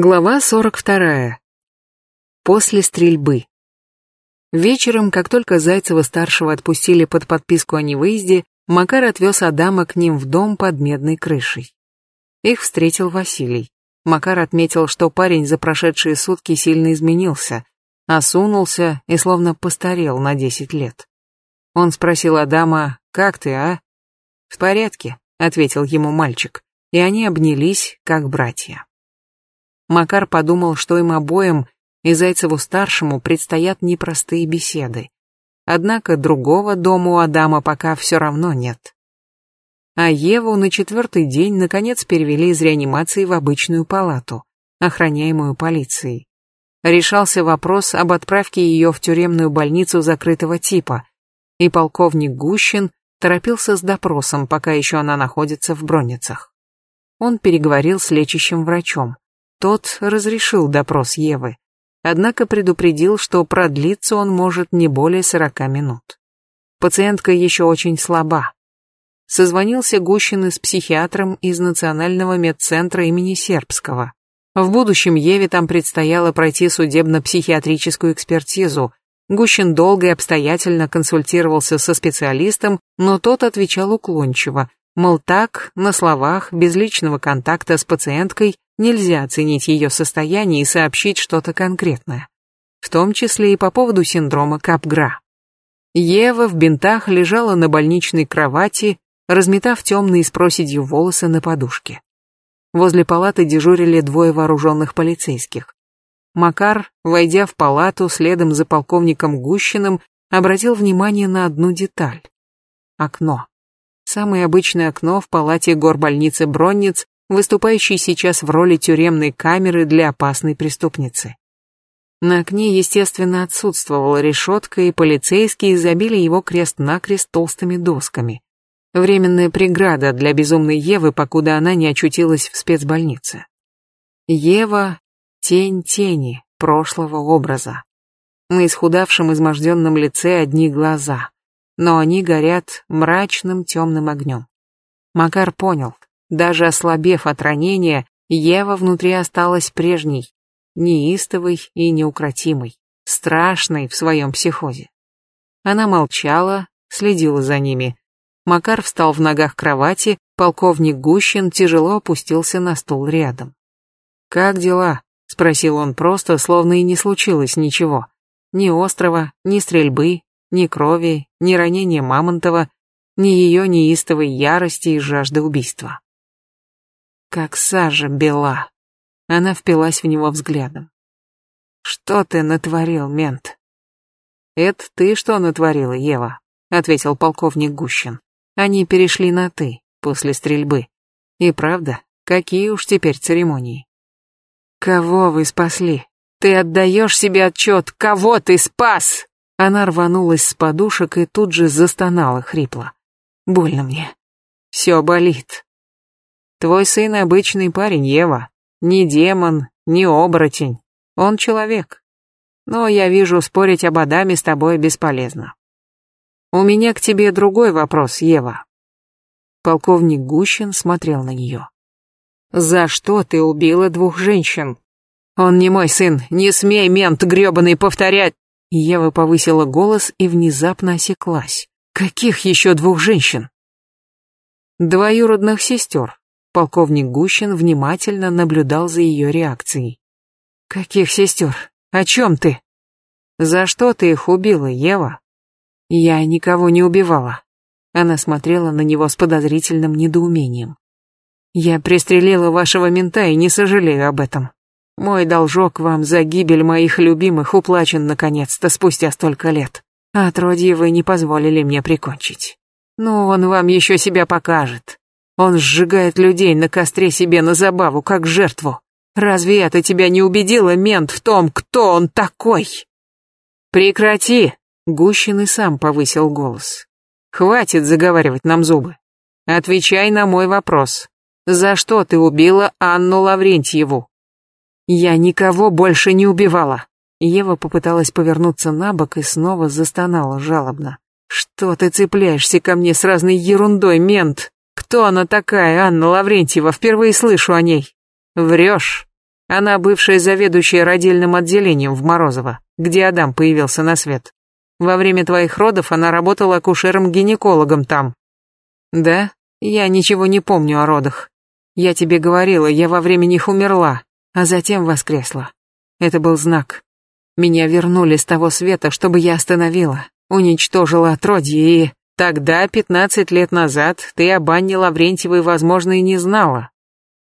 Глава 42. После стрельбы. Вечером, как только Зайцева-старшего отпустили под подписку о невыезде, Макар отвез Адама к ним в дом под медной крышей. Их встретил Василий. Макар отметил, что парень за прошедшие сутки сильно изменился, осунулся и словно постарел на 10 лет. Он спросил Адама, «Как ты, а?» «В порядке», — ответил ему мальчик, и они обнялись, как братья. Макар подумал, что им обоим и Зайцеву-старшему предстоят непростые беседы. Однако другого дома у Адама пока все равно нет. А Еву на четвертый день наконец перевели из реанимации в обычную палату, охраняемую полицией. Решался вопрос об отправке ее в тюремную больницу закрытого типа, и полковник Гущин торопился с допросом, пока еще она находится в бронницах. Он переговорил с лечащим врачом. Тот разрешил допрос Евы, однако предупредил, что продлиться он может не более сорока минут. Пациентка еще очень слаба. Созвонился Гущин с психиатром из Национального медцентра имени Сербского. В будущем Еве там предстояло пройти судебно-психиатрическую экспертизу. Гущин долго и обстоятельно консультировался со специалистом, но тот отвечал уклончиво, мол так, на словах, без личного контакта с пациенткой, Нельзя оценить ее состояние и сообщить что-то конкретное. В том числе и по поводу синдрома Капгра. Ева в бинтах лежала на больничной кровати, разметав темные с проседью волосы на подушке. Возле палаты дежурили двое вооруженных полицейских. Макар, войдя в палату следом за полковником Гущиным, обратил внимание на одну деталь. Окно. Самое обычное окно в палате горбольницы Бронниц выступающий сейчас в роли тюремной камеры для опасной преступницы. На окне, естественно, отсутствовала решетка, и полицейские забили его крест-накрест толстыми досками. Временная преграда для безумной Евы, покуда она не очутилась в спецбольнице. Ева — тень тени прошлого образа. На исхудавшем изможденном лице одни глаза, но они горят мрачным темным огнем. Макар понял, даже ослабев от ранения, Ева внутри осталась прежней, неистовой и неукротимой, страшной в своем психозе. Она молчала, следила за ними. Макар встал в ногах кровати, полковник Гущин тяжело опустился на стул рядом. «Как дела?» — спросил он просто, словно и не случилось ничего. Ни острова, ни стрельбы, ни крови, ни ранения Мамонтова, ни ее неистовой ярости и жажды убийства как сажа бела. Она впилась в него взглядом. Что ты натворил, мент? Это ты что натворила, Ева? ответил полковник Гущин. Они перешли на ты после стрельбы. И правда, какие уж теперь церемонии. Кого вы спасли? Ты отдаешь себе отчет, кого ты спас? Она рванулась с подушек и тут же застонала хрипло. Больно мне. Все болит. Твой сын обычный парень, Ева. Не демон, не оборотень. Он человек. Но я вижу, спорить об Адаме с тобой бесполезно. У меня к тебе другой вопрос, Ева. Полковник Гущин смотрел на нее. За что ты убила двух женщин? Он не мой сын, не смей, мент грёбаный, повторять. Ева повысила голос и внезапно осеклась. Каких еще двух женщин? Двоюродных сестер. Полковник Гущин внимательно наблюдал за ее реакцией. «Каких сестер? О чем ты? За что ты их убила, Ева?» «Я никого не убивала». Она смотрела на него с подозрительным недоумением. «Я пристрелила вашего мента и не сожалею об этом. Мой должок вам за гибель моих любимых уплачен наконец-то спустя столько лет. А отродье вы не позволили мне прикончить. Ну, он вам еще себя покажет. Он сжигает людей на костре себе на забаву, как жертву. Разве это тебя не убедило, мент, в том, кто он такой? Прекрати! Гущин и сам повысил голос. Хватит заговаривать нам зубы. Отвечай на мой вопрос. За что ты убила Анну Лаврентьеву? Я никого больше не убивала. Ева попыталась повернуться на бок и снова застонала жалобно. Что ты цепляешься ко мне с разной ерундой, мент? Кто она такая, Анна Лаврентьева? Впервые слышу о ней. Врешь. Она бывшая заведующая родильным отделением в Морозово, где Адам появился на свет. Во время твоих родов она работала акушером-гинекологом там. Да, я ничего не помню о родах. Я тебе говорила, я во время них умерла, а затем воскресла. Это был знак. Меня вернули с того света, чтобы я остановила, уничтожила отродье и... Тогда, пятнадцать лет назад, ты об Анне Лаврентьевой, возможно, и не знала.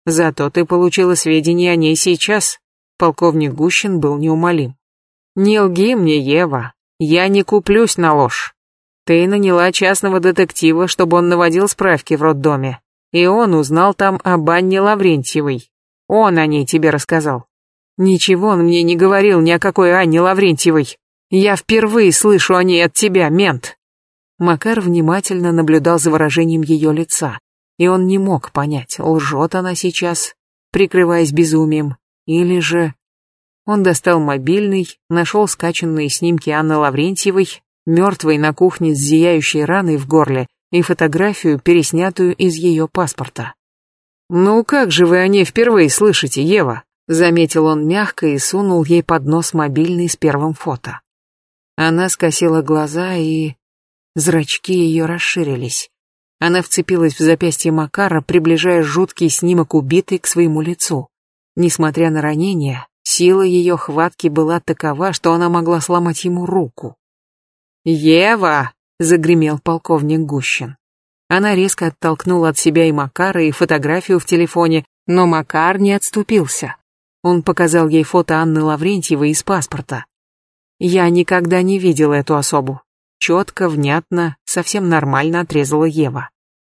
Зато ты получила сведения о ней сейчас. Полковник Гущин был неумолим. Не лги мне, Ева, я не куплюсь на ложь. Ты наняла частного детектива, чтобы он наводил справки в роддоме. И он узнал там об Анне Лаврентьевой. Он о ней тебе рассказал. Ничего он мне не говорил ни о какой Анне Лаврентьевой. Я впервые слышу о ней от тебя, мент. Макар внимательно наблюдал за выражением ее лица, и он не мог понять, лжет она сейчас, прикрываясь безумием, или же... Он достал мобильный, нашел скачанные снимки Анны Лаврентьевой, мертвой на кухне с зияющей раной в горле, и фотографию, переснятую из ее паспорта. «Ну как же вы о ней впервые слышите, Ева?» Заметил он мягко и сунул ей под нос мобильный с первым фото. Она скосила глаза и... Зрачки ее расширились. Она вцепилась в запястье Макара, приближая жуткий снимок убитой к своему лицу. Несмотря на ранение, сила ее хватки была такова, что она могла сломать ему руку. «Ева!» — загремел полковник Гущин. Она резко оттолкнула от себя и Макара, и фотографию в телефоне, но Макар не отступился. Он показал ей фото Анны Лаврентьевой из паспорта. Я никогда не видел эту особу. Четко, внятно, совсем нормально отрезала Ева.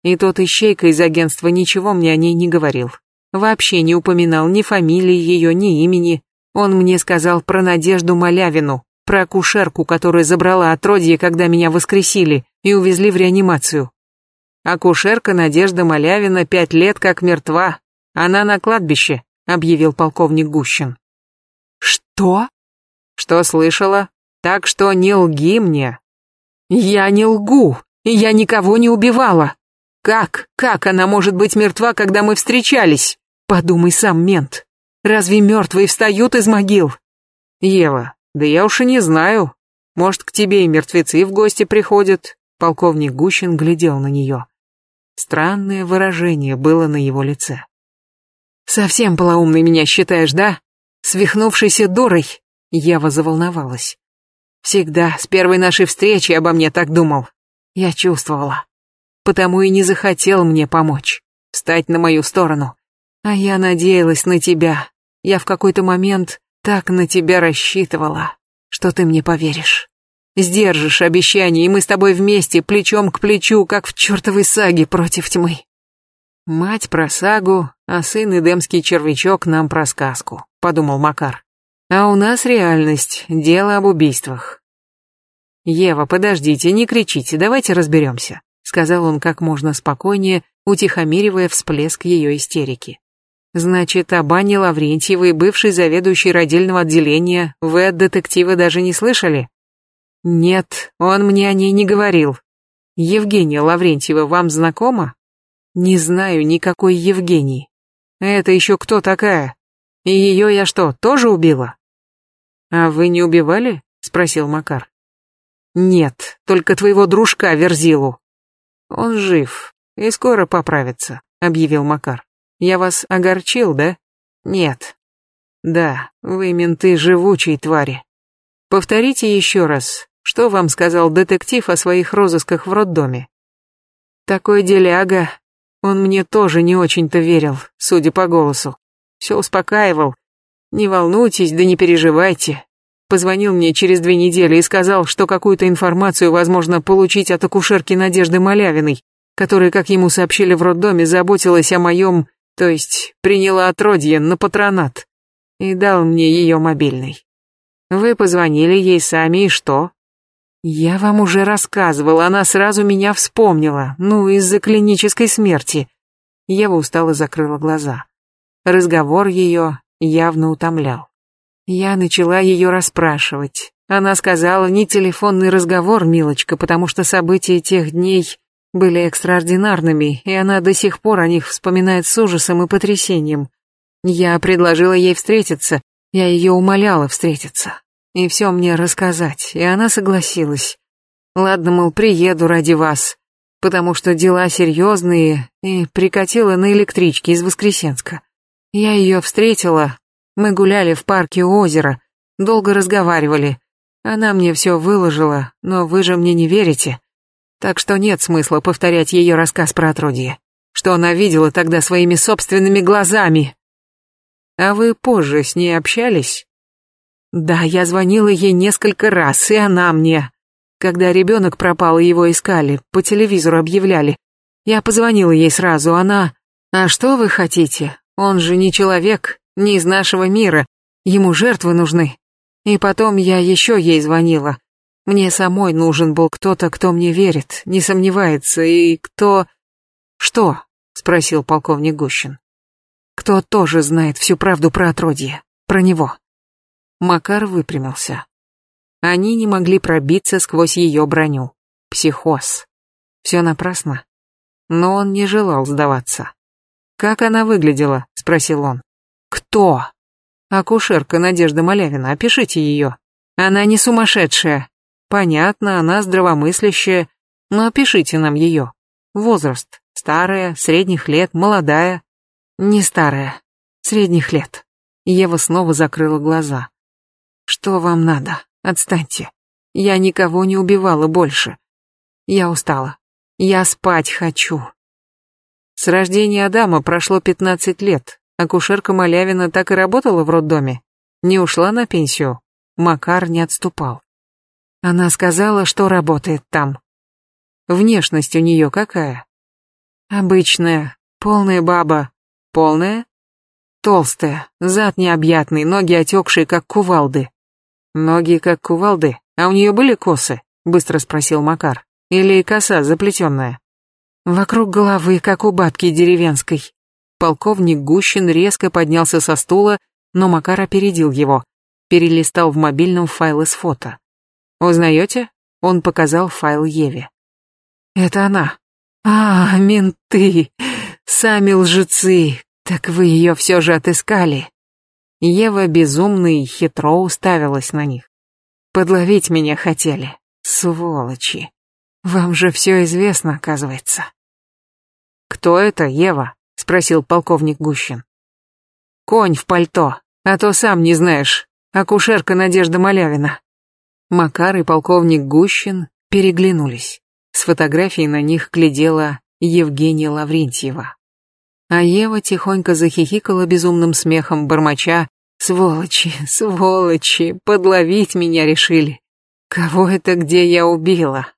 И тот ищейка из агентства ничего мне о ней не говорил. Вообще не упоминал ни фамилии ее, ни имени. Он мне сказал про Надежду Малявину, про акушерку, которая забрала отродье, когда меня воскресили и увезли в реанимацию. Акушерка Надежда Малявина пять лет как мертва. Она на кладбище, объявил полковник Гущин. Что? Что слышала? Так что не лги мне, я не лгу, я никого не убивала. Как, как она может быть мертва, когда мы встречались? Подумай сам, мент. Разве мертвые встают из могил? Ева, да я уж и не знаю. Может, к тебе и мертвецы в гости приходят? Полковник Гущин глядел на нее. Странное выражение было на его лице. Совсем полоумной меня считаешь, да? Свихнувшейся дурой? Ева заволновалась. Всегда, с первой нашей встречи обо мне так думал. Я чувствовала. Потому и не захотел мне помочь, встать на мою сторону. А я надеялась на тебя. Я в какой-то момент так на тебя рассчитывала, что ты мне поверишь. Сдержишь обещание, и мы с тобой вместе, плечом к плечу, как в чертовой саге против тьмы. Мать про сагу, а сын Эдемский червячок нам про сказку, подумал Макар. А у нас реальность, дело об убийствах. Ева, подождите, не кричите, давайте разберемся, сказал он как можно спокойнее, утихомиривая всплеск ее истерики. Значит, о Бане Лаврентьевой, бывшей заведующей родильного отделения, вы от детектива даже не слышали? Нет, он мне о ней не говорил. Евгения Лаврентьева вам знакома? Не знаю никакой Евгении. Это еще кто такая? И ее я что, тоже убила? «А вы не убивали?» — спросил Макар. «Нет, только твоего дружка Верзилу». «Он жив и скоро поправится», — объявил Макар. «Я вас огорчил, да?» «Нет». «Да, вы менты живучие твари. Повторите еще раз, что вам сказал детектив о своих розысках в роддоме?» «Такой деляга. Он мне тоже не очень-то верил, судя по голосу. Все успокаивал, «Не волнуйтесь, да не переживайте». Позвонил мне через две недели и сказал, что какую-то информацию возможно получить от акушерки Надежды Малявиной, которая, как ему сообщили в роддоме, заботилась о моем, то есть приняла отродье на патронат, и дал мне ее мобильный. Вы позвонили ей сами и что? Я вам уже рассказывал, она сразу меня вспомнила, ну, из-за клинической смерти. Ева устало закрыла глаза. Разговор ее явно утомлял. Я начала ее расспрашивать. Она сказала, не телефонный разговор, милочка, потому что события тех дней были экстраординарными, и она до сих пор о них вспоминает с ужасом и потрясением. Я предложила ей встретиться, я ее умоляла встретиться. И все мне рассказать, и она согласилась. Ладно, мол, приеду ради вас, потому что дела серьезные, и прикатила на электричке из Воскресенска. Я ее встретила, мы гуляли в парке у озера, долго разговаривали. Она мне все выложила, но вы же мне не верите. Так что нет смысла повторять ее рассказ про отродье, что она видела тогда своими собственными глазами. А вы позже с ней общались? Да, я звонила ей несколько раз, и она мне. Когда ребенок пропал и его искали, по телевизору объявляли. Я позвонила ей сразу, она... А что вы хотите? Он же не человек, не из нашего мира. Ему жертвы нужны. И потом я еще ей звонила. Мне самой нужен был кто-то, кто мне верит, не сомневается, и кто... Что? Спросил полковник Гущин. Кто тоже знает всю правду про отродье, про него. Макар выпрямился. Они не могли пробиться сквозь ее броню. Психоз. Все напрасно. Но он не желал сдаваться. «Как она выглядела?» — спросил он. «Кто?» «Акушерка Надежда Малявина, опишите ее. Она не сумасшедшая. Понятно, она здравомыслящая, но опишите нам ее. Возраст. Старая, средних лет, молодая. Не старая. Средних лет». Ева снова закрыла глаза. Что вам надо? Отстаньте. Я никого не убивала больше. Я устала. Я спать хочу. С рождения Адама прошло 15 лет. Акушерка Малявина так и работала в роддоме. Не ушла на пенсию. Макар не отступал. Она сказала, что работает там. Внешность у нее какая? Обычная, полная баба. Полная? Толстая, зад необъятный, ноги отекшие, как кувалды. Ноги как кувалды, а у нее были косы? Быстро спросил Макар. Или коса заплетенная? Вокруг головы, как у бабки деревенской. Полковник Гущин резко поднялся со стула, но Макар опередил его. Перелистал в мобильном файлы с фото. «Узнаете?» Он показал файл Еве. «Это она. А, менты! Сами лжецы! Так вы ее все же отыскали!» Ева безумно и хитро уставилась на них. Подловить меня хотели, сволочи. Вам же все известно, оказывается. Кто это, Ева? спросил полковник Гущин. Конь в пальто, а то сам не знаешь. Акушерка Надежда Малявина. Макар и полковник Гущин переглянулись. С фотографией на них глядела Евгения Лаврентьева. А Ева тихонько захихикала безумным смехом, бормоча «Сволочи, сволочи, подловить меня решили. Кого это где я убила?